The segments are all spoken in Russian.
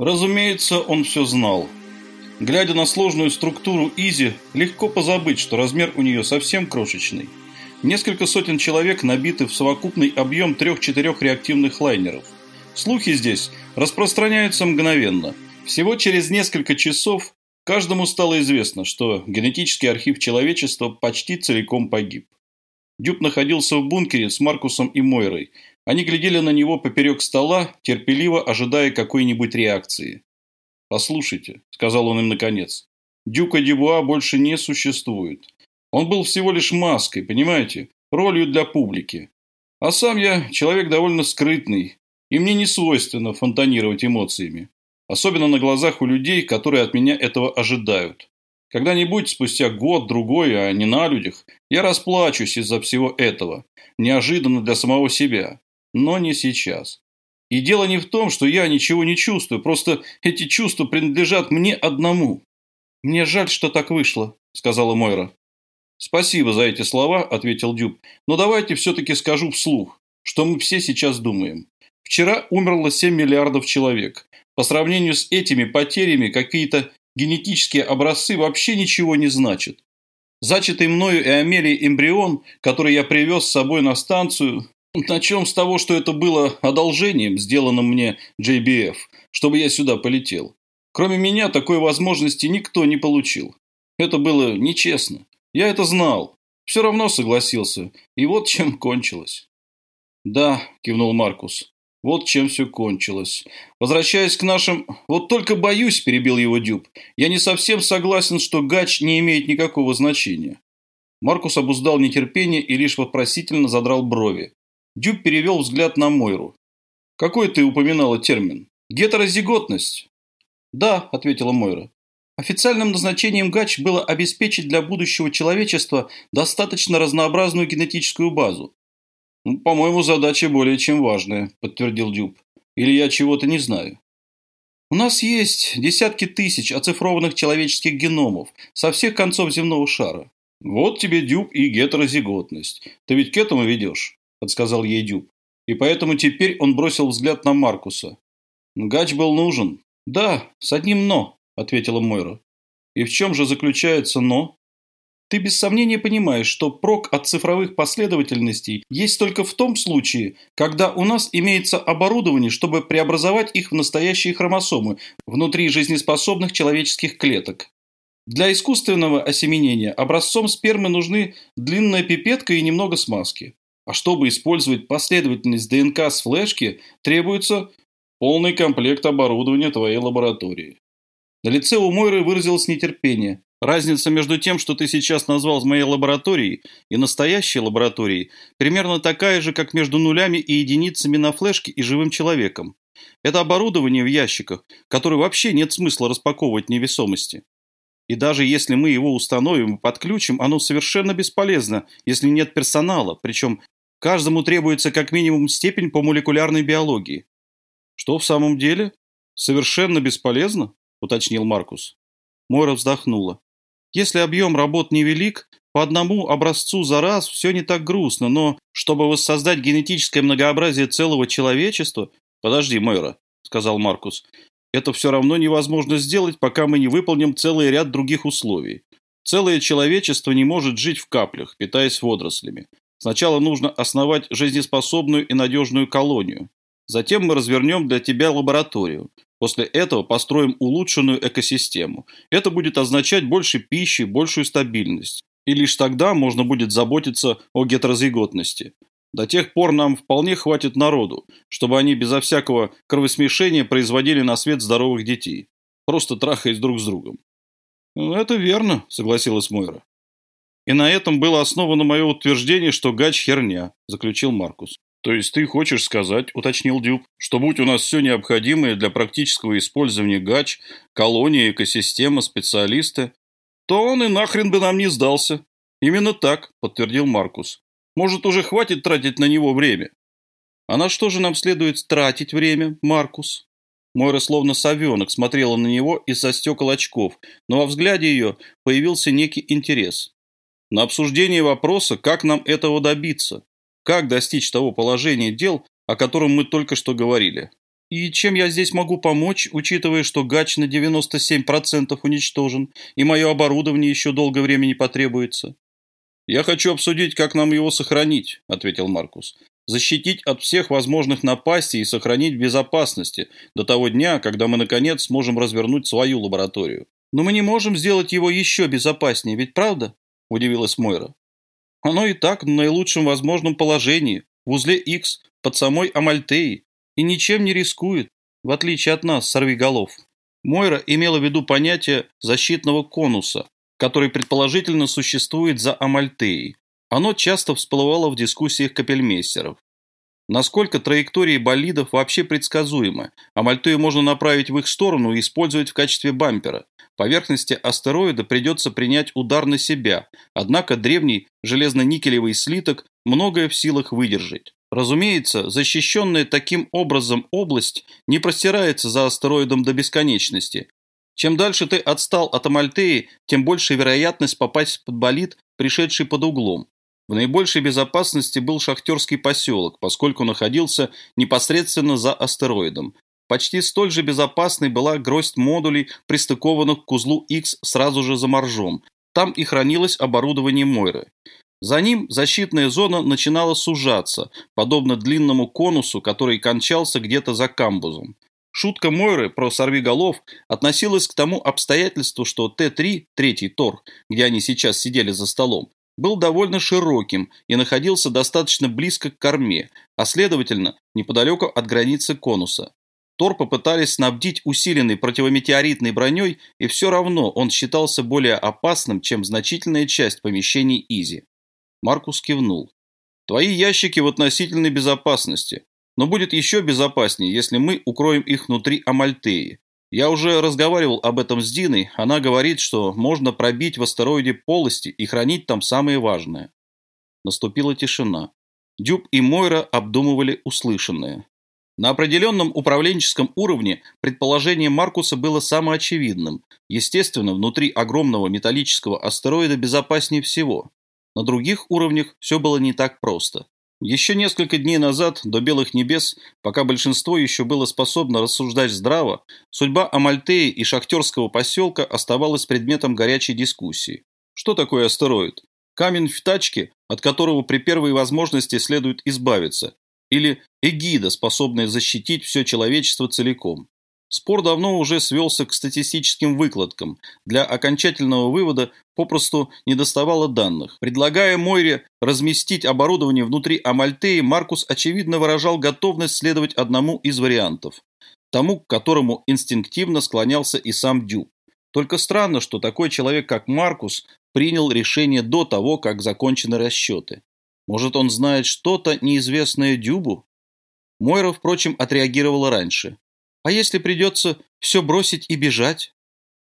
Разумеется, он все знал. Глядя на сложную структуру Изи, легко позабыть, что размер у нее совсем крошечный. Несколько сотен человек набиты в совокупный объем трех-четырех реактивных лайнеров. Слухи здесь распространяются мгновенно. Всего через несколько часов каждому стало известно, что генетический архив человечества почти целиком погиб. Дюб находился в бункере с Маркусом и Мойрой. Они глядели на него поперек стола, терпеливо ожидая какой-нибудь реакции. «Послушайте», – сказал он им наконец, – «Дюка Дебуа больше не существует. Он был всего лишь маской, понимаете, ролью для публики. А сам я человек довольно скрытный, и мне не свойственно фонтанировать эмоциями. Особенно на глазах у людей, которые от меня этого ожидают. Когда-нибудь, спустя год-другой, а не на людях, я расплачусь из-за всего этого, неожиданно для самого себя. Но не сейчас. И дело не в том, что я ничего не чувствую, просто эти чувства принадлежат мне одному. «Мне жаль, что так вышло», – сказала Мойра. «Спасибо за эти слова», – ответил Дюб. «Но давайте все-таки скажу вслух, что мы все сейчас думаем. Вчера умерло 7 миллиардов человек. По сравнению с этими потерями какие-то генетические образцы вообще ничего не значат. Зачатый мною и Амелией эмбрион, который я привез с собой на станцию, Начнем с того, что это было одолжением, сделанным мне JBF, чтобы я сюда полетел. Кроме меня, такой возможности никто не получил. Это было нечестно. Я это знал. Все равно согласился. И вот чем кончилось. «Да», – кивнул Маркус. «Вот чем все кончилось. Возвращаясь к нашим... Вот только боюсь», – перебил его Дюб. «Я не совсем согласен, что гач не имеет никакого значения». Маркус обуздал нетерпение и лишь вопросительно задрал брови. Дюб перевел взгляд на Мойру. «Какой ты упоминала термин? Гетерозиготность?» «Да», – ответила Мойра. Официальным назначением ГАЧ было обеспечить для будущего человечества достаточно разнообразную генетическую базу. «Ну, «По-моему, задача более чем важная», – подтвердил Дюб. «Или я чего-то не знаю». «У нас есть десятки тысяч оцифрованных человеческих геномов со всех концов земного шара. Вот тебе Дюб и гетерозиготность. Ты ведь к этому ведешь?» – подсказал ей Дюб. И поэтому теперь он бросил взгляд на Маркуса. «Гач был нужен». «Да, с одним «но», – ответила Мойра. «И в чем же заключается «но»?» Ты без сомнения понимаешь, что прок от цифровых последовательностей есть только в том случае, когда у нас имеется оборудование, чтобы преобразовать их в настоящие хромосомы внутри жизнеспособных человеческих клеток. Для искусственного осеменения образцом спермы нужны длинная пипетка и немного смазки. А чтобы использовать последовательность ДНК с флешки, требуется полный комплект оборудования твоей лаборатории. На лице у Мойры выразилось нетерпение. Разница между тем, что ты сейчас назвал моей лабораторией, и настоящей лабораторией, примерно такая же, как между нулями и единицами на флешке и живым человеком. Это оборудование в ящиках, которое вообще нет смысла распаковывать невесомости. И даже если мы его установим и подключим, оно совершенно бесполезно, если нет персонала, причем Каждому требуется как минимум степень по молекулярной биологии. Что в самом деле? Совершенно бесполезно, уточнил Маркус. Мойра вздохнула. Если объем работ невелик, по одному образцу за раз все не так грустно, но чтобы воссоздать генетическое многообразие целого человечества... Подожди, Мойра, сказал Маркус. Это все равно невозможно сделать, пока мы не выполним целый ряд других условий. Целое человечество не может жить в каплях, питаясь водорослями. Сначала нужно основать жизнеспособную и надежную колонию. Затем мы развернем для тебя лабораторию. После этого построим улучшенную экосистему. Это будет означать больше пищи, большую стабильность. И лишь тогда можно будет заботиться о гетерозиготности. До тех пор нам вполне хватит народу, чтобы они безо всякого кровосмешения производили на свет здоровых детей, просто трахаясь друг с другом. «Это верно», — согласилась Мойра. И на этом было основано мое утверждение, что гач херня, заключил Маркус. То есть ты хочешь сказать, уточнил Дюб, что будь у нас все необходимое для практического использования гач, колония, экосистема, специалисты, то он и нахрен бы нам не сдался. Именно так, подтвердил Маркус. Может, уже хватит тратить на него время? А на что же нам следует тратить время, Маркус? Мойра словно совенок смотрела на него из-за стекол очков, но во взгляде ее появился некий интерес на обсуждение вопроса, как нам этого добиться, как достичь того положения дел, о котором мы только что говорили. «И чем я здесь могу помочь, учитывая, что гач на 97% уничтожен, и мое оборудование еще долгое время не потребуется?» «Я хочу обсудить, как нам его сохранить», — ответил Маркус. «Защитить от всех возможных напастей и сохранить в безопасности до того дня, когда мы, наконец, сможем развернуть свою лабораторию». «Но мы не можем сделать его еще безопаснее, ведь правда?» – удивилась Мойра. «Оно и так в наилучшем возможном положении, в узле X, под самой Амальтеей, и ничем не рискует, в отличие от нас, сорвиголов». Мойра имела в виду понятие защитного конуса, который предположительно существует за Амальтеей. Оно часто всплывало в дискуссиях капельмейстеров. Насколько траектории болидов вообще предсказуемы, Амальтею можно направить в их сторону и использовать в качестве бампера. Поверхности астероида придется принять удар на себя, однако древний железно-никелевый слиток многое в силах выдержать. Разумеется, защищенная таким образом область не простирается за астероидом до бесконечности. Чем дальше ты отстал от Амальтеи, тем больше вероятность попасть под болид, пришедший под углом. В наибольшей безопасности был шахтерский поселок, поскольку находился непосредственно за астероидом, Почти столь же безопасной была гроздь модулей, пристыкованных к узлу X сразу же за моржом. Там и хранилось оборудование Мойры. За ним защитная зона начинала сужаться, подобно длинному конусу, который кончался где-то за камбузом. Шутка Мойры про сорвиголов относилась к тому обстоятельству, что Т-3, третий Тор, где они сейчас сидели за столом, был довольно широким и находился достаточно близко к корме, а следовательно, неподалеку от границы конуса. Тор попытались снабдить усиленной противометеоритной броней, и все равно он считался более опасным, чем значительная часть помещений Изи. Маркус кивнул. «Твои ящики в относительной безопасности, но будет еще безопаснее, если мы укроем их внутри Амальтеи. Я уже разговаривал об этом с Диной, она говорит, что можно пробить в астероиде полости и хранить там самое важное». Наступила тишина. Дюб и Мойра обдумывали услышанное. На определенном управленческом уровне предположение Маркуса было самоочевидным. Естественно, внутри огромного металлического астероида безопаснее всего. На других уровнях все было не так просто. Еще несколько дней назад, до белых небес, пока большинство еще было способно рассуждать здраво, судьба Амальтеи и шахтерского поселка оставалась предметом горячей дискуссии. Что такое астероид? Камень в тачке, от которого при первой возможности следует избавиться, или эгида, способная защитить все человечество целиком. Спор давно уже свелся к статистическим выкладкам. Для окончательного вывода попросту недоставало данных. Предлагая Мойре разместить оборудование внутри Амальтеи, Маркус очевидно выражал готовность следовать одному из вариантов. Тому, к которому инстинктивно склонялся и сам Дюб. Только странно, что такой человек, как Маркус, принял решение до того, как закончены расчеты. Может, он знает что-то, неизвестное Дюбу? Мойра, впрочем, отреагировала раньше. А если придется все бросить и бежать?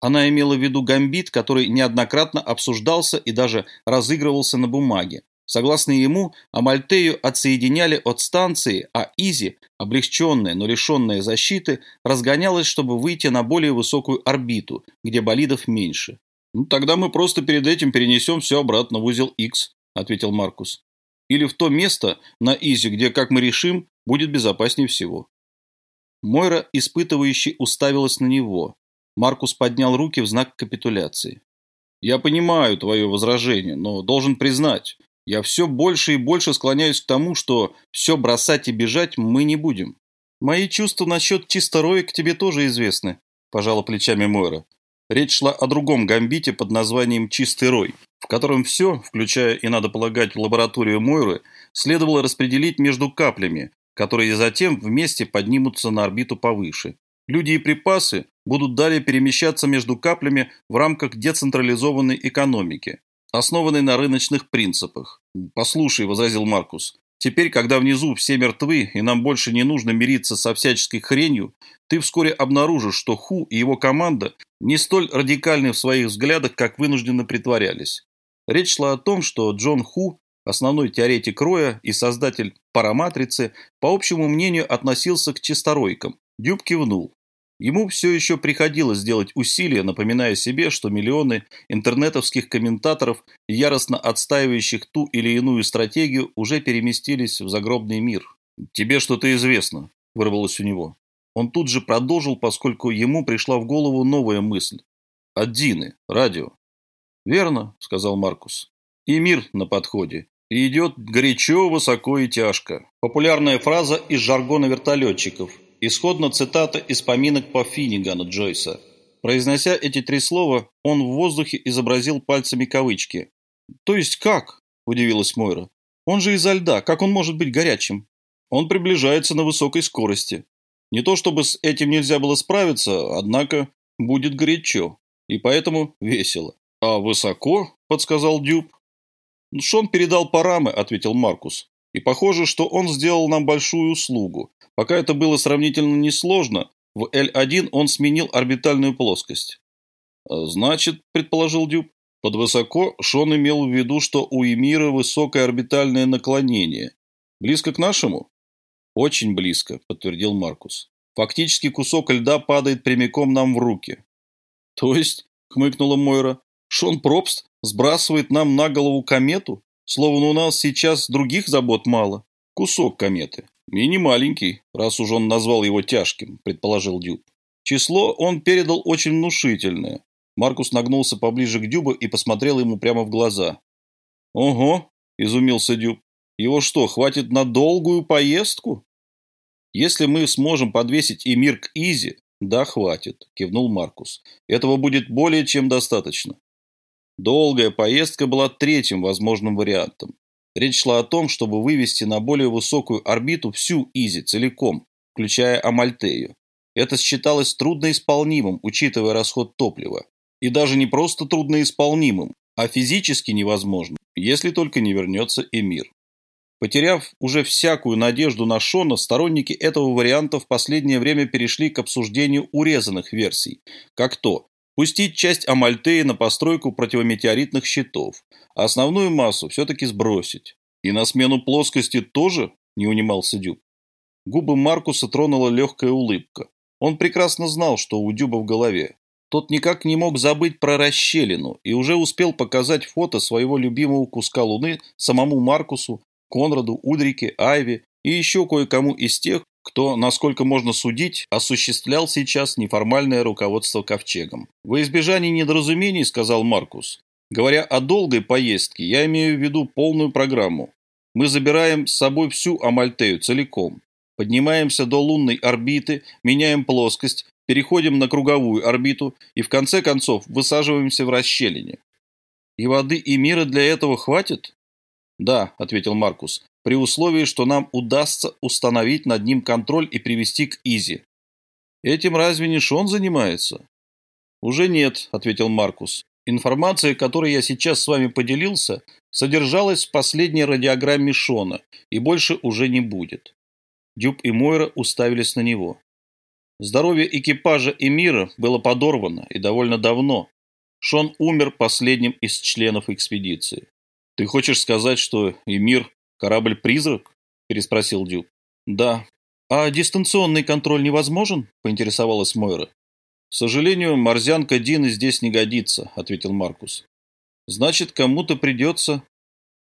Она имела в виду гамбит, который неоднократно обсуждался и даже разыгрывался на бумаге. Согласно ему, Амальтею отсоединяли от станции, а Изи, облегченная, но лишенная защиты, разгонялась, чтобы выйти на более высокую орбиту, где болидов меньше. «Ну, тогда мы просто перед этим перенесем все обратно в узел X», — ответил Маркус. Или в то место на Изи, где, как мы решим, будет безопаснее всего. Мойра, испытывающий, уставилась на него. Маркус поднял руки в знак капитуляции. «Я понимаю твое возражение, но должен признать, я все больше и больше склоняюсь к тому, что все бросать и бежать мы не будем. Мои чувства насчет чистороек тебе тоже известны», – пожала плечами Мойра. Речь шла о другом гамбите под названием «Чистый рой» в котором все, включая и, надо полагать, лабораторию Мойры, следовало распределить между каплями, которые затем вместе поднимутся на орбиту повыше. Люди и припасы будут далее перемещаться между каплями в рамках децентрализованной экономики, основанной на рыночных принципах. «Послушай», – возразил Маркус, – «теперь, когда внизу все мертвы и нам больше не нужно мириться со всяческой хренью, ты вскоре обнаружишь, что Ху и его команда не столь радикальны в своих взглядах, как вынужденно притворялись. Речь шла о том, что Джон Ху, основной теоретик Роя и создатель параматрицы, по общему мнению относился к чисторойкам. Дюб кивнул. Ему все еще приходилось делать усилия, напоминая себе, что миллионы интернетовских комментаторов, яростно отстаивающих ту или иную стратегию, уже переместились в загробный мир. «Тебе что-то известно», – вырвалось у него. он тут же продолжил, поскольку ему пришла в голову новая мысль. От Дины, радио. «Верно», — сказал Маркус. «И мир на подходе. И идет горячо, высоко и тяжко». Популярная фраза из жаргона вертолетчиков. Исходно цитата из поминок по Финнигана Джойса. Произнося эти три слова, он в воздухе изобразил пальцами кавычки. «То есть как?» – удивилась Мойра. «Он же изо льда. Как он может быть горячим?» «Он приближается на высокой скорости. Не то чтобы с этим нельзя было справиться, однако будет горячо. И поэтому весело. «А высоко?» – подсказал Дюб. «Шон передал парамы», – ответил Маркус. «И похоже, что он сделал нам большую услугу. Пока это было сравнительно несложно, в L1 он сменил орбитальную плоскость». «Значит», – предположил Дюб, – «под высоко Шон имел в виду, что у Эмира высокое орбитальное наклонение. Близко к нашему?» «Очень близко», – подтвердил Маркус. «Фактически кусок льда падает прямиком нам в руки». «То есть?» – хмыкнула Мойра. Шон Пробст сбрасывает нам на голову комету, словно у нас сейчас других забот мало. Кусок кометы. И не маленький, раз уж он назвал его тяжким, предположил Дюб. Число он передал очень внушительное. Маркус нагнулся поближе к Дюбу и посмотрел ему прямо в глаза. «Ого!» – изумился Дюб. «Его что, хватит на долгую поездку?» «Если мы сможем подвесить Эмир к Изи, да, хватит», – кивнул Маркус. «Этого будет более чем достаточно. Долгая поездка была третьим возможным вариантом. Речь шла о том, чтобы вывести на более высокую орбиту всю Изи целиком, включая Амальтею. Это считалось трудноисполнимым, учитывая расход топлива. И даже не просто трудноисполнимым, а физически невозможным, если только не вернется Эмир. Потеряв уже всякую надежду на Шона, сторонники этого варианта в последнее время перешли к обсуждению урезанных версий, как то, Пустить часть Амальтеи на постройку противометеоритных щитов, а основную массу все-таки сбросить. И на смену плоскости тоже не унимался Дюб. Губы Маркуса тронула легкая улыбка. Он прекрасно знал, что у Дюба в голове. Тот никак не мог забыть про расщелину и уже успел показать фото своего любимого куска луны самому Маркусу, Конраду, Ульрике, Айве и еще кое-кому из тех, кто, насколько можно судить, осуществлял сейчас неформальное руководство ковчегом. «Во избежание недоразумений», — сказал Маркус, — «говоря о долгой поездке, я имею в виду полную программу. Мы забираем с собой всю Амальтею целиком, поднимаемся до лунной орбиты, меняем плоскость, переходим на круговую орбиту и в конце концов высаживаемся в расщелине. И воды и мира для этого хватит? Да, ответил Маркус при условии, что нам удастся установить над ним контроль и привести к Изи. Этим разве не Шон занимается? Уже нет, ответил Маркус. Информация, которой я сейчас с вами поделился, содержалась в последней радиограмме Шона и больше уже не будет. Дюб и Мойра уставились на него. Здоровье экипажа Эмира было подорвано и довольно давно. Шон умер последним из членов экспедиции. Ты хочешь сказать, что Эмир «Корабль-призрак?» – переспросил Дюк. «Да». «А дистанционный контроль невозможен?» – поинтересовалась Мойра. «К сожалению, морзянка Дины здесь не годится», – ответил Маркус. «Значит, кому-то придется...»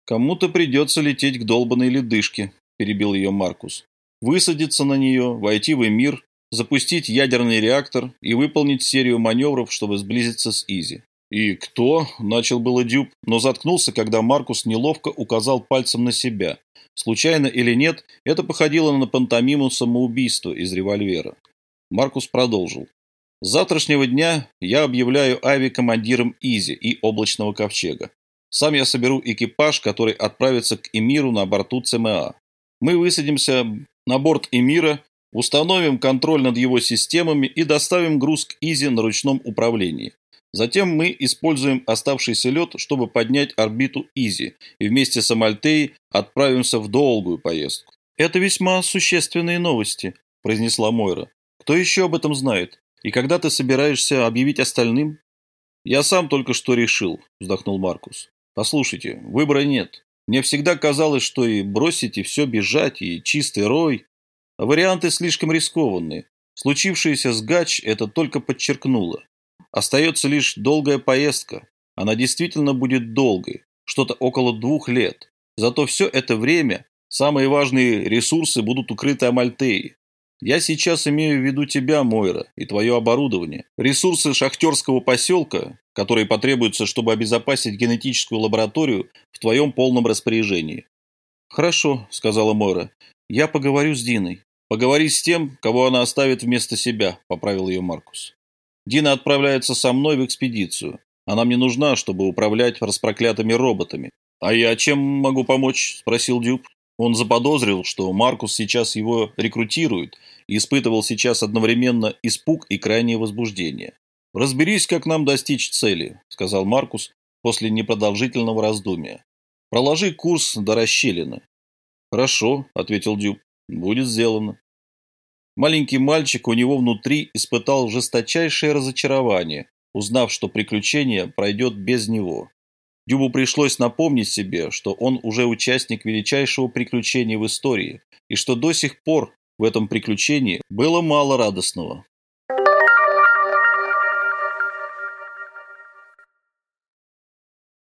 «Кому-то придется лететь к долбанной ледышке», – перебил ее Маркус. «Высадиться на нее, войти в Эмир, запустить ядерный реактор и выполнить серию маневров, чтобы сблизиться с Изи. «И кто?» – начал было Дюб, но заткнулся, когда Маркус неловко указал пальцем на себя. Случайно или нет, это походило на пантомиму самоубийства из револьвера. Маркус продолжил. «С завтрашнего дня я объявляю Айви командиром Изи и Облачного Ковчега. Сам я соберу экипаж, который отправится к Имиру на борту ЦМА. Мы высадимся на борт Имира, установим контроль над его системами и доставим груз к Изи на ручном управлении. Затем мы используем оставшийся лед, чтобы поднять орбиту Изи, и вместе с Амальтеей отправимся в долгую поездку. «Это весьма существенные новости», – произнесла Мойра. «Кто еще об этом знает? И когда ты собираешься объявить остальным?» «Я сам только что решил», – вздохнул Маркус. «Послушайте, выбора нет. Мне всегда казалось, что и бросить, и все бежать, и чистый рой. варианты слишком рискованные. Случившееся с Гач это только подчеркнуло. Остается лишь долгая поездка. Она действительно будет долгой, что-то около двух лет. Зато все это время самые важные ресурсы будут укрыты Амальтеей. Я сейчас имею в виду тебя, Мойра, и твое оборудование. Ресурсы шахтерского поселка, которые потребуются, чтобы обезопасить генетическую лабораторию, в твоем полном распоряжении. Хорошо, сказала Мойра. Я поговорю с Диной. Поговори с тем, кого она оставит вместо себя, поправил ее Маркус. Дина отправляется со мной в экспедицию. Она мне нужна, чтобы управлять распроклятыми роботами. А я чем могу помочь? спросил Дюб. Он заподозрил, что Маркус сейчас его рекрутирует и испытывал сейчас одновременно испуг и крайнее возбуждение. «Разберись, как нам достичь цели», — сказал Маркус после непродолжительного раздумия. «Проложи курс до расщелины». «Хорошо», — ответил Дюб. «Будет сделано». Маленький мальчик у него внутри испытал жесточайшее разочарование, узнав, что приключение пройдет без него. Дюбу пришлось напомнить себе, что он уже участник величайшего приключения в истории, и что до сих пор в этом приключении было мало радостного.